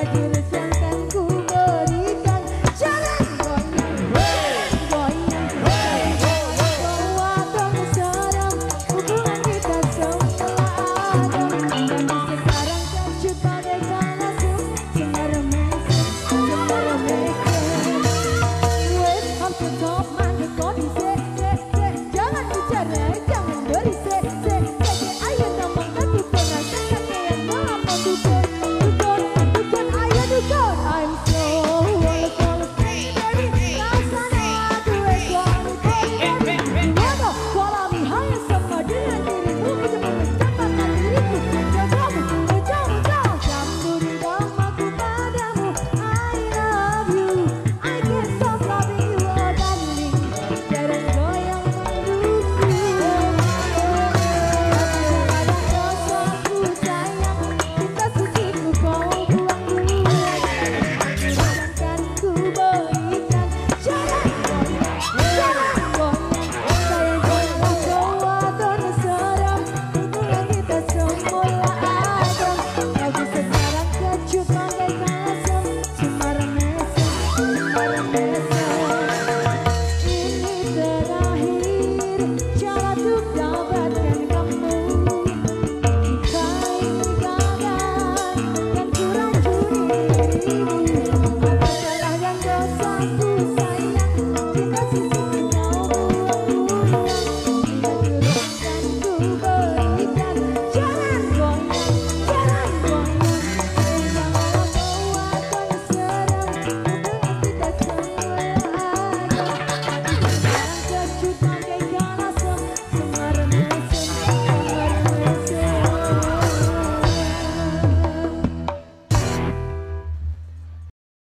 I did. Yes.